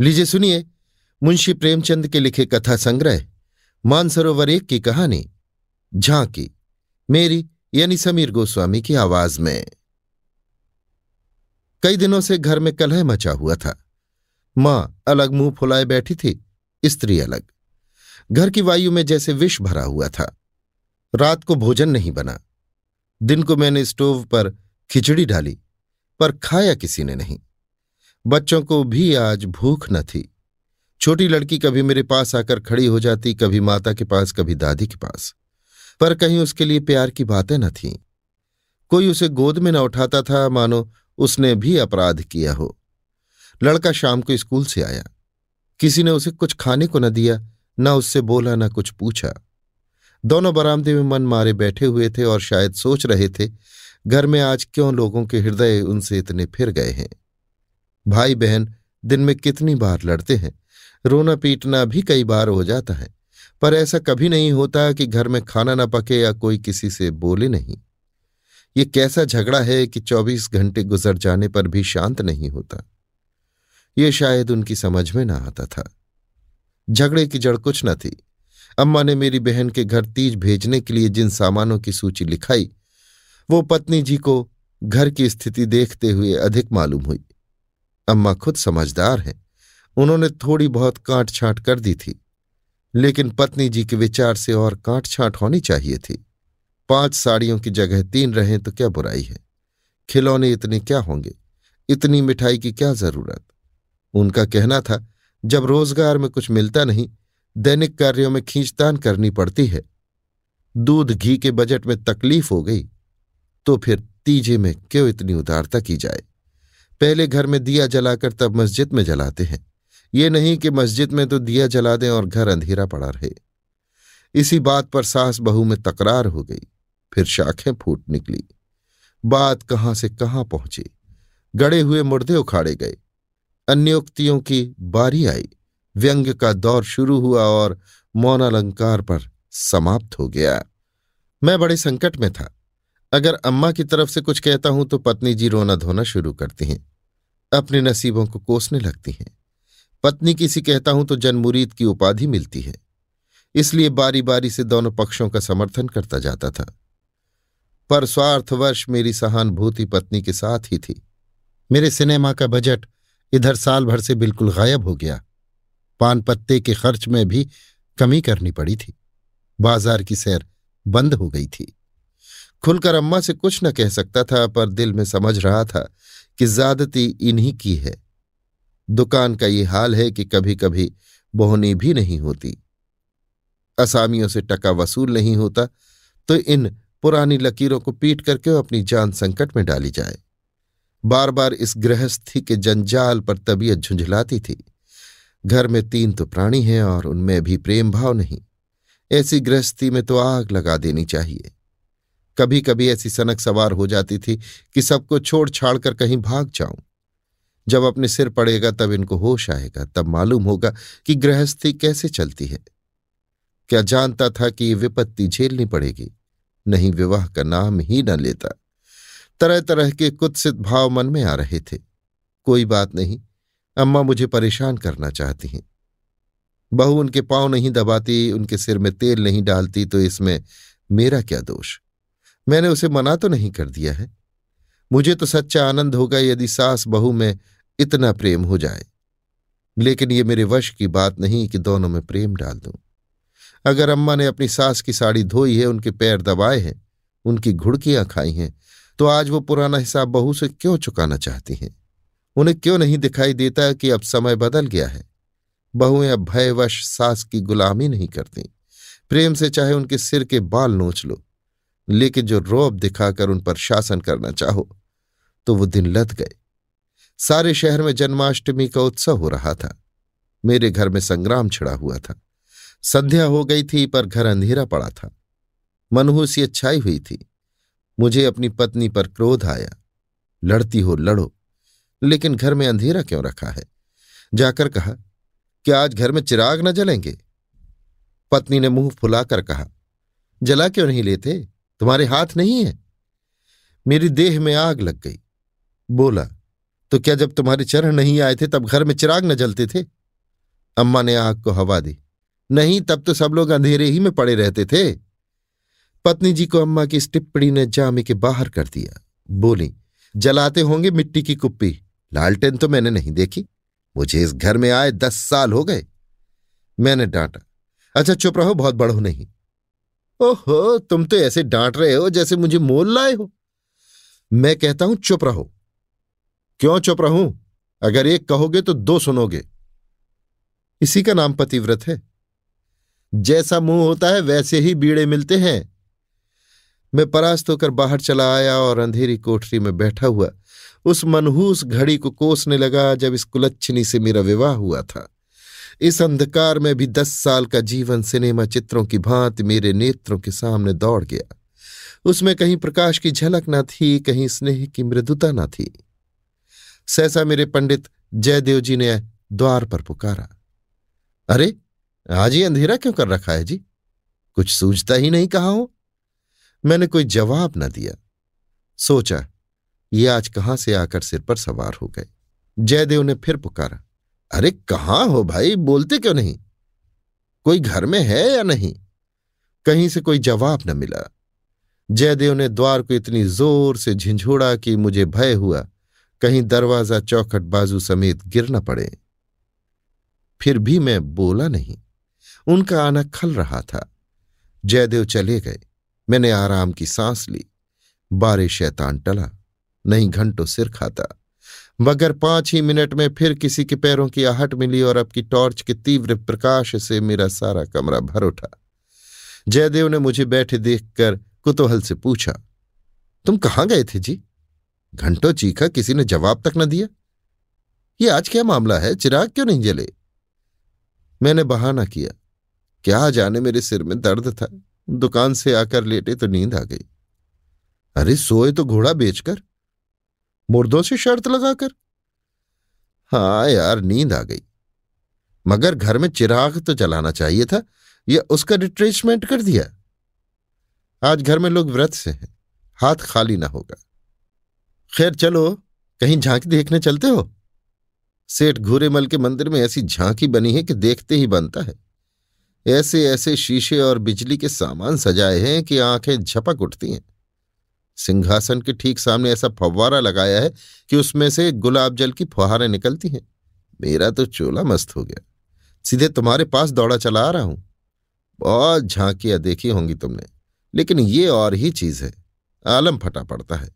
लीजिए सुनिए, मुंशी प्रेमचंद के लिखे कथा संग्रह, मानसरोवर एक की कहानी, झांकी, मेरी यानी समीर गोस्वामी की आवाज़ में। कई दिनों से घर में कलह मचा हुआ था। माँ अलग मुँह फुलाए बैठी थी, स्त्री अलग। घर की वायु में जैसे विष भरा हुआ था। रात को भोजन नहीं बना। दिन को मैंने स्टोव पर खिचड़ी डाली, पर खाया किसी ने नहीं। बच्चों को भी आज भूख न थी। छोटी लड़की कभी मेरे पास आकर खड़ी हो जाती, कभी माता के पास, कभी दादी के पास। पर कहीं उसके लिए प्यार की बातें न थीं। कोई उसे गोद में न उठाता था, मानो उसने भी अपराध किया हो। लड़का शाम को स्कूल से आया। किसी ने उसे कुछ खाने को न दिया, न उससे बोला, न कुछ पूछा। दोनों बरामदे में मन मारे बैठे हुए थे और शायद सोच रहे थे, घर में आज क्यों लोगों के हृदय उनसे इतने फिर गए हैं। भाई बहन दिन में कितनी बार लड़ते हैं। रोना पीटना भी कई बार हो जाता है, पर ऐसा कभी नहीं होता कि घर में खाना ना पके या कोई किसी से बोले नहीं। ये कैसा झगड़ा है कि चौबीस घंटे गुजर जाने पर भी शांत नहीं होता। ये शायद उनकी समझ में ना आता था। झगड़े की जड़ कुछ न थी। अम्मा ने मेरी बहन के घर तीज भेजने के लिए जिन सामानों की सूची लिखाई, वो पत्नी जी को घर की स्थिति देखते हुए अधिक मालूम हुई। अम्मा खुद समझदार हैं। उन्होंने थोड़ी बहुत काट छांट कर दी थी, लेकिन पत्नी जी के विचार से और काट छांट होनी चाहिए थी। पाँच साड़ियों की जगह तीन रहें तो क्या बुराई है? खिलौने इतने क्या होंगे? इतनी मिठाई की क्या ज़रूरत? उनका कहना था, जब रोज़गार में कुछ मिलता नहीं, दैनिक कार्यों में खींचतान करनी पड़ती है। दूध घी के बजट में तकलीफ़ हो गई तो फिर तीजे में क्यों इतनी उदारता की जाए? पहले घर में दिया जलाकर तब मस्जिद में जलाते हैं। ये नहीं कि मस्जिद में तो दिया जला दें और घर अंधेरा पड़ा रहे। इसी बात पर सास बहू में तकरार हो गई। फिर शाखें फूट निकली। बात कहाँ से कहाँ पहुँची? गड़े हुए मुर्दे उखाड़े गए। अन्योक्तियों की बारी आई। व्यंग्य का दौर शुरू हुआ और मौनालंकार पर समाप्त हो गया। मैं बड़े संकट में था। अगर अम्मा की तरफ़ से कुछ कहता हूँ तो पत्नी जी रोना धोना शुरू करती हैं। अपने नसीबों को कोसने लगती हैं। पत्नी किसी कहता हूँ तो जनमुरीद की उपाधि मिलती है। इसलिए बारी बारी से दोनों पक्षों का समर्थन करता जाता था। पर स्वार्थवश मेरी सहानुभूति पत्नी के साथ ही थी। मेरे सिनेमा का बजट इधर साल भर से बिल्कुल गायब हो गया। पान पत्ते के खर्च में भी कमी करनी पड़ी थी। बाज़ार की सैर बंद हो गई थी। खुलकर अम्मा से कुछ न कह सकता था, पर दिल में समझ रहा था कि ज्यादती इन्हीं की है। दुकान का ये हाल है कि कभी कभी बोहनी भी नहीं होती। असामियों से टका वसूल नहीं होता तो इन पुरानी लकीरों को पीट करके अपनी जान संकट में डाली जाए। बार बार इस गृहस्थी के जंजाल पर तबीयत झुंझलाती थी। घर में तीन तो प्राणी हैं और उनमें भी प्रेम भाव नहीं। ऐसी गृहस्थी में तो आग लगा देनी चाहिए। कभी कभी ऐसी सनक सवार हो जाती थी कि सबको छोड़ छाड़ कर कहीं भाग जाऊँ। जब अपने सिर पड़ेगा तब इनको होश आएगा, तब मालूम होगा कि गृहस्थी कैसे चलती है। क्या जानता था कि ये विपत्ति झेलनी पड़ेगी? नहीं, विवाह का नाम ही न लेता। तरह तरह के कुत्सित भाव मन में आ रहे थे। कोई बात नहीं, अम्मा मुझे परेशान करना चाहती हैं। बहू उनके पाँव नहीं दबाती, उनके सिर में तेल नहीं डालती तो इसमें मेरा क्या दोष? मैंने उसे मना तो नहीं कर दिया है। मुझे तो सच्चा आनंद होगा यदि सास बहू में इतना प्रेम हो जाए। लेकिन ये मेरे वश की बात नहीं कि दोनों में प्रेम डाल दूँ। अगर अम्मा ने अपनी सास की साड़ी धोई है, उनके पैर दबाए हैं, उनकी घुड़कियाँ खाई हैं तो आज वो पुराना हिसाब बहू से क्यों चुकाना चाहती हैं? उन्हें क्यों नहीं दिखाई देता कि अब समय बदल गया है? बहुएँ अब भयवश सास की गुलामी नहीं करती। प्रेम से चाहे उनके सिर के बाल नोच लो। लेकिन जो रोब दिखाकर उन पर शासन करना चाहो तो वो दिन लद गए। सारे शहर में जन्माष्टमी का उत्सव हो रहा था। मेरे घर में संग्राम छिड़ा हुआ था। संध्या हो गई थी, पर घर अंधेरा पड़ा था। मनहूसी अच्छाई हुई थी। मुझे अपनी पत्नी पर क्रोध आया। लड़ती हो, लड़ो, लेकिन घर में अंधेरा क्यों रखा है? जाकर कहा कि आज घर में चिराग न जलेंगे? पत्नी ने मुँह फुलाकर कहा, जला क्यों नहीं लेते? तुम्हारे हाथ नहीं है। मेरी देह में आग लग गई। बोला तो क्या जब तुम्हारे चरण नहीं आए थे, तब घर में चिराग न जलते थे? अम्मा ने आग को हवा दी। नहीं, तब तो सब लोग अंधेरे ही में पड़े रहते थे। पत्नी जी को अम्मा की इस टिप्पणी ने जामे के बाहर कर दिया। बोली, जलाते होंगे मिट्टी की कुप्पी। लालटेन तो मैंने नहीं देखी। मुझे इस घर में आए दस साल हो गए। मैंने डांटा अच्छा चुप रहो, बहुत बड़ो नहीं। ओहो, तुम तो ऐसे डांट रहे हो जैसे मुझे मोल लाए हो। मैं कहता हूँ, चुप रहो। क्यों चुप रहूँ? अगर एक कहोगे तो दो सुनोगे। इसी का नाम पतिव्रत है। जैसा मुँह होता है, वैसे ही बीड़े मिलते हैं। मैं परास्त होकर बाहर चला आया और अंधेरी कोठरी में बैठा हुआ। उस मनहूस घड़ी को कोसने लगा जब इस कुलच्छनी से मेरा विवाह हुआ था। इस अंधकार में भी दस साल का जीवन सिनेमा चित्रों की भांति मेरे नेत्रों के सामने दौड़ गया। उसमें कहीं प्रकाश की झलक न थी, कहीं स्नेह की मृदुता न थी। सहसा मेरे पंडित जयदेव जी ने द्वार पर पुकारा। अरे, आज ही अंधेरा क्यों कर रखा है जी? कुछ सूझता ही नहीं कहा हो? मैंने कोई जवाब न दिया। सोचा, ये आज कहाँ से आकर सिर पर सवार हो गए? जयदेव ने फिर पुकारा। अरे कहाँ हो भाई? बोलते क्यों नहीं? कोई घर में है या नहीं? कहीं से कोई जवाब न मिला। जयदेव ने द्वार को इतनी ज़ोर से झिझोड़ा कि मुझे भय हुआ। कहीं दरवाज़ा चौखट बाजू समेत गिर न पड़े। फिर भी मैं बोला नहीं। उनका आना खल रहा था। जयदेव चले गए। मैंने आराम की सांस ली। बारे शैतान टला। नहीं घंटों सिर खाता। मगर पाँच ही मिनट में फिर किसी के पैरों की आहट मिली और अब की टॉर्च के तीव्र प्रकाश से मेरा सारा कमरा भर उठा। जयदेव ने मुझे बैठे देखकर कुतूहल से पूछा, तुम कहाँ गए थे जी? घंटों चीखा किसी ने जवाब तक न दिया। ये आज क्या मामला है? चिराग क्यों नहीं जले? मैंने बहाना किया। क्या जाने मेरे सिर में दर्द था। दुकान से आकर लेटे तो नींद आ गई। अरे, सोए तो घोड़ा बेचकर। मुर्दों से शर्त लगाकर? हाँ यार, नींद आ गई। मगर घर में चिराग तो जलाना चाहिए था, या उसका रिट्रेसमेंट कर दिया? आज घर में लोग व्रत से हैं, हाथ खाली ना होगा। खैर चलो, कहीं झांकी देखने चलते हो? सेठ घूरेमल के मंदिर में ऐसी झांकी बनी है कि देखते ही बनता है। ऐसे ऐसे शीशे और बिजली के सामान सजाए हैं कि आँखें झपक उठती हैं। सिंहासन के ठीक सामने ऐसा फव्वारा लगाया है कि उसमें से गुलाब जल की फुहारें निकलती हैं। मेरा तो चोला मस्त हो गया। सीधे तुम्हारे पास दौड़ा चला आ रहा हूँ। बहुत झांकियाँ देखी होंगी तुमने, लेकिन ये और ही चीज़ है। आलम फटा पड़ता है।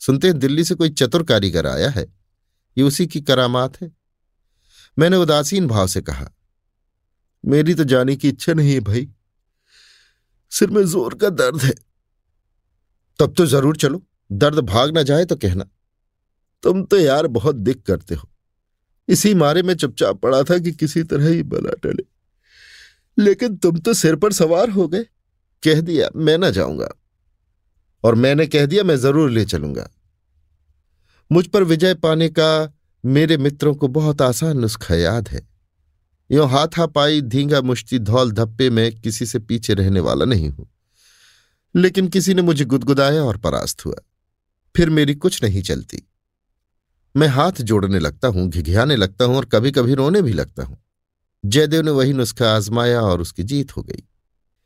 सुनते हैं, दिल्ली से कोई चतुर कारीगर आया है। ये उसी की करामात है। मैंने उदासीन भाव से कहा, मेरी तो जाने की इच्छा नहीं है भाई। सिर में ज़ोर का दर्द है। तब तो ज़रूर चलो। दर्द भाग ना जाए तो कहना, तुम तो यार बहुत दिक करते हो। इसी मारे में चुपचाप पड़ा था कि किसी तरह ही बला टले। लेकिन तुम तो सिर पर सवार हो गए। कह दिया, मैं ना जाऊँगा। और मैंने कह दिया, मैं ज़रूर ले चलूँगा। मुझ पर विजय पाने का मेरे मित्रों को बहुत आसान नुस्खा याद है। यो हाथा पाई धींगा मुश्ती धौल धप्पे में किसी से पीछे रहने वाला नहीं हूँ। लेकिन किसी ने मुझे गुदगुदाया और परास्त हुआ। फिर मेरी कुछ नहीं चलती। मैं हाथ जोड़ने लगता हूँ, घिघियाने लगता हूँ और कभी कभी रोने भी लगता हूँ। जयदेव ने वही नुस्खा आजमाया और उसकी जीत हो गई।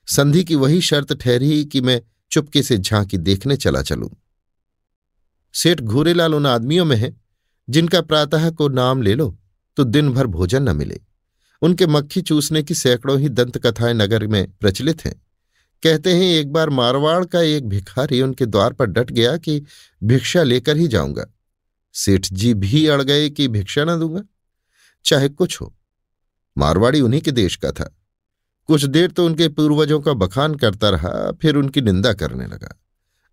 संधि की वही शर्त ठहरी कि मैं चुपके से झांकी देखने चला चलूँ। सेठ घूरेलाल उन आदमियों में है, जिनका प्रातः को नाम ले लो तो दिन भर भोजन न मिले। उनके मक्खी चूसने की सैकड़ों ही दंत कथाएँ नगर में प्रचलित हैं। कहते हैं, एक बार मारवाड़ का एक भिखारी उनके द्वार पर डट गया कि भिक्षा लेकर ही जाऊँगा। सेठ जी भी अड़ गए कि भिक्षा न दूँगा। चाहे कुछ हो, मारवाड़ी उन्हीं के देश का था। कुछ देर तो उनके पूर्वजों का बखान करता रहा, फिर उनकी निंदा करने लगा।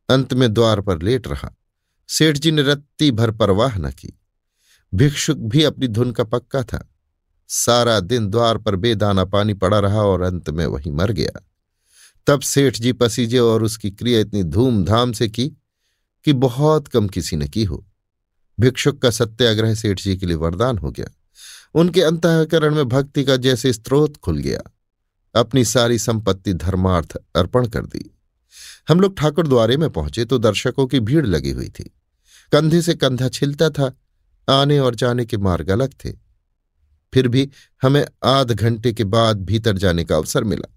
अंत में द्वार पर लेट रहा। सेठ जी ने रत्ती भर परवाह न की। भिक्षुक भी अपनी धुन का पक्का था। सारा दिन द्वार पर बेदाना पानी पड़ा रहा और अंत में वही मर गया। तब सेठ जी पसीजे और उसकी क्रिया इतनी धूमधाम से की कि बहुत कम किसी ने की हो। भिक्षुक का सत्याग्रह सेठ जी के लिए वरदान हो गया। उनके अंतकरण में भक्ति का जैसे स्त्रोत खुल गया। अपनी सारी संपत्ति धर्मार्थ अर्पण कर दी। हम लोग ठाकुर द्वारे में पहुँचे तो दर्शकों की भीड़ लगी हुई थी। कंधे से कंधा छिलता था, आने और जाने के मार्ग अलग थे। फिर भी हमें आध घंटे के बाद भीतर जाने का अवसर मिला।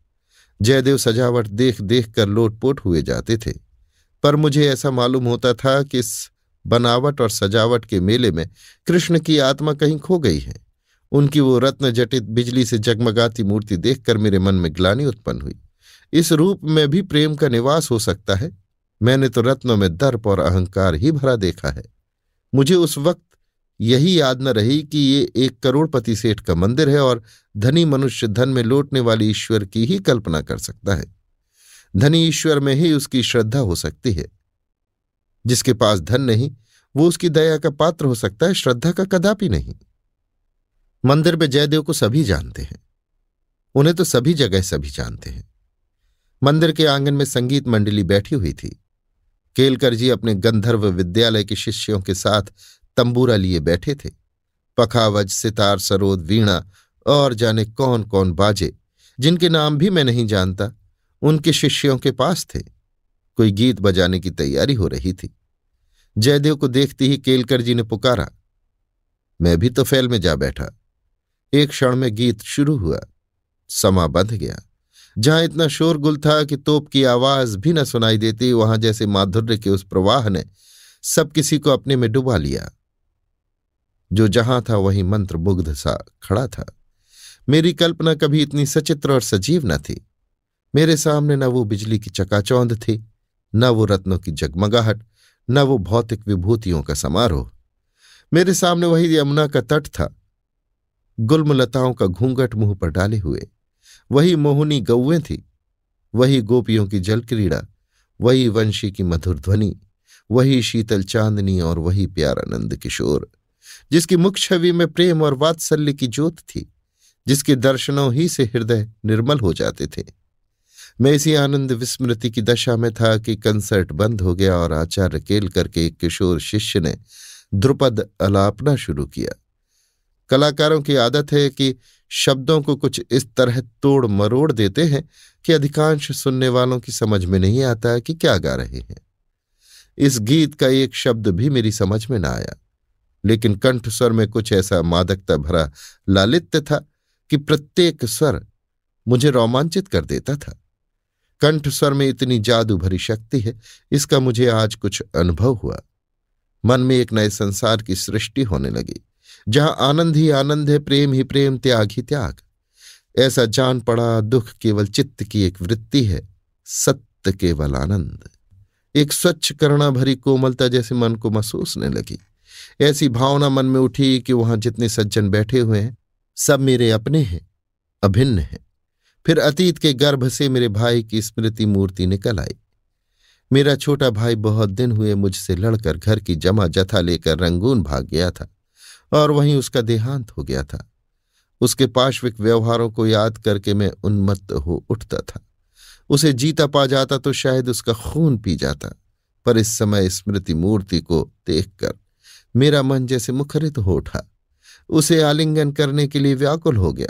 जयदेव सजावट देख देख कर लोटपोट हुए जाते थे। पर मुझे ऐसा मालूम होता था कि इस बनावट और सजावट के मेले में कृष्ण की आत्मा कहीं खो गई है। उनकी वो रत्न जटित बिजली से जगमगाती मूर्ति देखकर मेरे मन में ग्लानी उत्पन्न हुई। इस रूप में भी प्रेम का निवास हो सकता है? मैंने तो रत्नों में दर्प और अहंकार ही भरा देखा है। मुझे उस वक्त यही याद न रही कि ये एक करोड़पति सेठ का मंदिर है और धनी मनुष्य धन में लौटने वाले ईश्वर की ही कल्पना कर सकता है। धनी ईश्वर में ही उसकी श्रद्धा हो सकती है। जिसके पास धन नहीं, वो उसकी दया का पात्र हो सकता है, श्रद्धा का कदापि नहीं। मंदिर में जयदेव को सभी जानते हैं। उन्हें तो सभी जगह सभी जानते हैं। मंदिर के आँगन में संगीत मंडली बैठी हुई थी। केलकर जी अपने गंधर्व विद्यालय के शिष्यों के साथ तंबूरा लिए बैठे थे। पखावज, सितार, सरोद, वीणा और जाने कौन कौन बाजे, जिनके नाम भी मैं नहीं जानता, उनके शिष्यों के पास थे। कोई गीत बजाने की तैयारी हो रही थी। जयदेव को देखते ही केलकर जी ने पुकारा, मैं भी तो फैल में जा बैठा। एक क्षण में गीत शुरू हुआ, समा बंध गया। जहाँ इतना शोरगुल था कि तोप की आवाज़ भी न सुनाई देती, वहाँ जैसे माधुर्य के उस प्रवाह ने सब किसी को अपने में डुबा लिया। जो जहाँ था वही मंत्र मुग्ध सा खड़ा था। मेरी कल्पना कभी इतनी सचित्र और सजीव न थी। मेरे सामने न वो बिजली की चकाचौंध थी, न वो रत्नों की जगमगाहट, न वो भौतिक विभूतियों का समारोह। मेरे सामने वही यमुना का तट था। गुलमलताओं का घूंघट मुँह पर डाले हुए। वही मोहनी गौवें थी। वही गोपियों की जल क्रीड़ा वही वंशी की मधुर ध्वनि। वही शीतल चांदनी और वही प्यारानंद किशोर। जिसकी मुख छवि में प्रेम और वात्सल्य की ज्योत थी, जिसके दर्शनों ही से हृदय निर्मल हो जाते थे। मैं इसी आनंद विस्मृति की दशा में था कि कंसर्ट बंद हो गया और आचार्य केल करके एक किशोर शिष्य ने द्रुपद अलापना शुरू किया। कलाकारों की आदत है कि शब्दों को कुछ इस तरह तोड़ मरोड़ देते हैं कि अधिकांश सुनने वालों की समझ में नहीं आता कि क्या गा रहे हैं। इस गीत का एक शब्द भी मेरी समझ में ना आया। लेकिन कंठ स्वर में कुछ ऐसा मादकता भरा लालित्य था कि प्रत्येक स्वर मुझे रोमांचित कर देता था। कंठ स्वर में इतनी जादू भरी शक्ति है, इसका मुझे आज कुछ अनुभव हुआ। मन में एक नए संसार की सृष्टि होने लगी, जहाँ आनंद ही आनंद है, प्रेम ही प्रेम, त्याग ही त्याग। ऐसा जान पड़ा, दुख केवल चित्त की एक वृत्ति है, सत्य केवल आनंद। एक स्वच्छ करुणा भरी कोमलता जैसे मन को महसूस होने लगी। ऐसी भावना मन में उठी कि वहाँ जितने सज्जन बैठे हुए हैं, सब मेरे अपने हैं, अभिन्न हैं। फिर अतीत के गर्भ से मेरे भाई की स्मृति मूर्ति निकल आई। मेरा छोटा भाई बहुत दिन हुए मुझसे लड़कर घर की जमा जथा लेकर रंगून भाग गया था और वहीं उसका देहांत हो गया था। उसके पार्श्विक व्यवहारों को याद करके मैं उन्मत्त हो उठता था। उसे जीता पा जाता तो शायद उसका खून पी जाता, पर इस समय स्मृति मूर्ति को देखकर मेरा मन जैसे मुखरित हो उठा। उसे आलिंगन करने के लिए व्याकुल हो गया।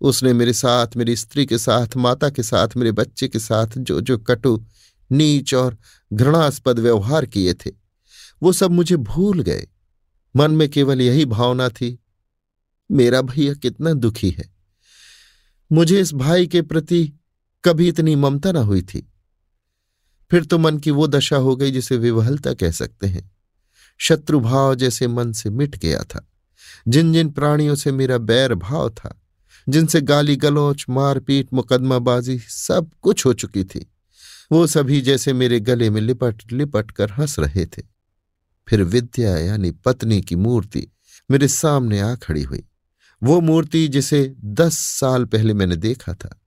उसने मेरे साथ, मेरी स्त्री के साथ, माता के साथ, मेरे बच्चे के साथ जो जो कटु, नीच और घृणास्पद व्यवहार किए थे, वो सब मुझे भूल गए। मन में केवल यही भावना थी, मेरा भैया कितना दुखी है। मुझे इस भाई के प्रति कभी इतनी ममता ना हुई थी। फिर तो मन की वो दशा हो गई जिसे विवहलता कह सकते हैं। शत्रुभाव जैसे मन से मिट गया था। जिन जिन प्राणियों से मेरा बैर भाव था, जिनसे गाली गलौच, मारपीट, मुकदमाबाजी सब कुछ हो चुकी थी, वो सभी जैसे मेरे गले में लिपट लिपट कर हंस रहे थे। फिर विद्या यानी पत्नी की मूर्ति मेरे सामने आ खड़ी हुई। वो मूर्ति जिसे दस साल पहले मैंने देखा था,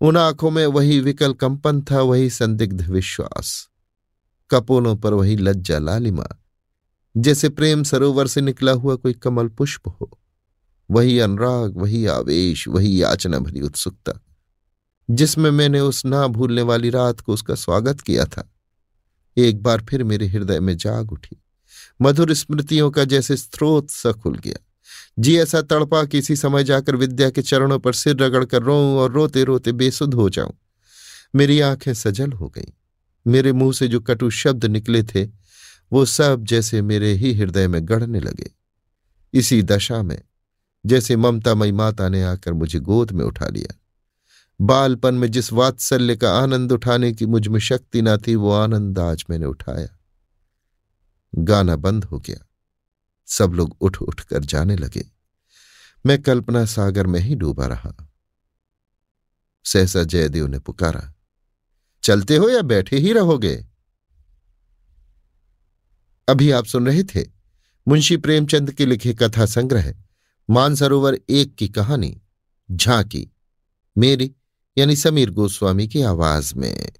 उन आँखों में वही विकल कंपन था, वही संदिग्ध विश्वास। कपोलों पर वही लज्जा लालिमा जैसे प्रेम सरोवर से निकला हुआ कोई कमल पुष्प हो। वही अनुराग, वही आवेश, वही याचना भरी उत्सुकता, जिसमें मैंने उस ना भूलने वाली रात को उसका स्वागत किया था। एक बार फिर मेरे हृदय में जाग उठी। मधुर स्मृतियों का जैसे स्रोत सा खुल गया। जी ऐसा तड़पा किसी समय जाकर विद्या के चरणों पर सिर रगड़ कर रोऊं और रोते रोते बेसुध हो जाऊँ। मेरी आँखें सजल हो गईं। मेरे मुँह से जो कटु शब्द निकले थे वो सब जैसे मेरे ही हृदय में गढ़ने लगे। इसी दशा में, जैसे ममतामयी माता ने आकर मुझे गोद में उठा लिया। बालपन में जिस वात्सल्य का आनंद उठाने की मुझमें शक्ति ना थी, वो आनंद आज मैंने उठाया। गाना बंद हो गया। सब लोग उठ उठ कर जाने लगे। मैं कल्पना सागर में ही डूबा रहा। सहसा जयदेव ने पुकारा, चलते हो या बैठे ही रहोगे? अभी आप सुन रहे थे मुंशी प्रेमचंद के लिखे कथा संग्रह, मानसरोवर एक की कहानी, झांकी, मेरी यानी समीर गोस्वामी की आवाज़ में।